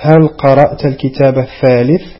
هل قرأت الكتاب الثالث؟